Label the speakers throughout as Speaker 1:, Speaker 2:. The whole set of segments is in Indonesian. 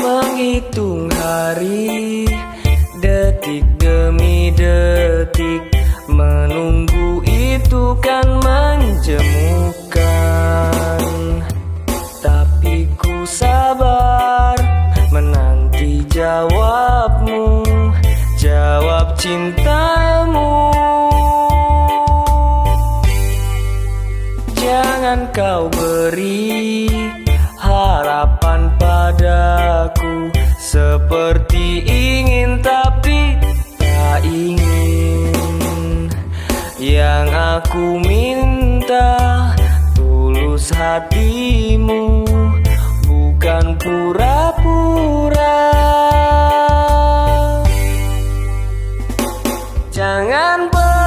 Speaker 1: menghitung hari Detik demi detik Menunggu itu kan menjemukan. Tapi ku sabar Menanti jawabmu Jawab cintamu. Jangan kau beri harapan padaku. Seperti ingin tapi tak ingin. Yang aku minta tulus hatimu. Bukan pura-pura. Jangan pergi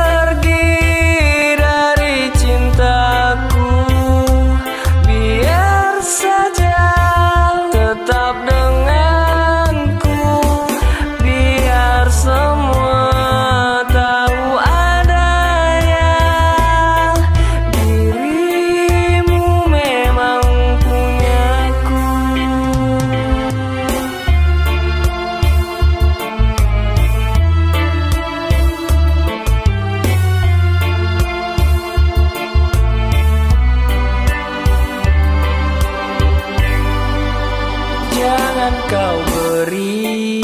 Speaker 1: Jangan kau beri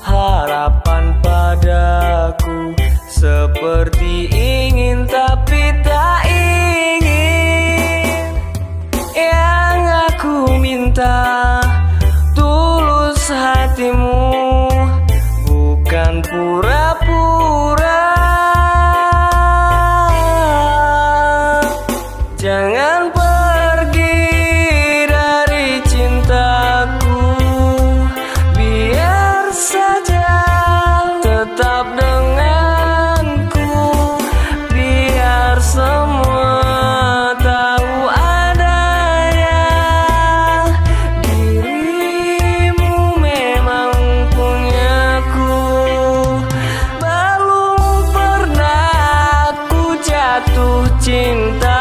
Speaker 1: harapan padaku. Seperti ingin 如今的。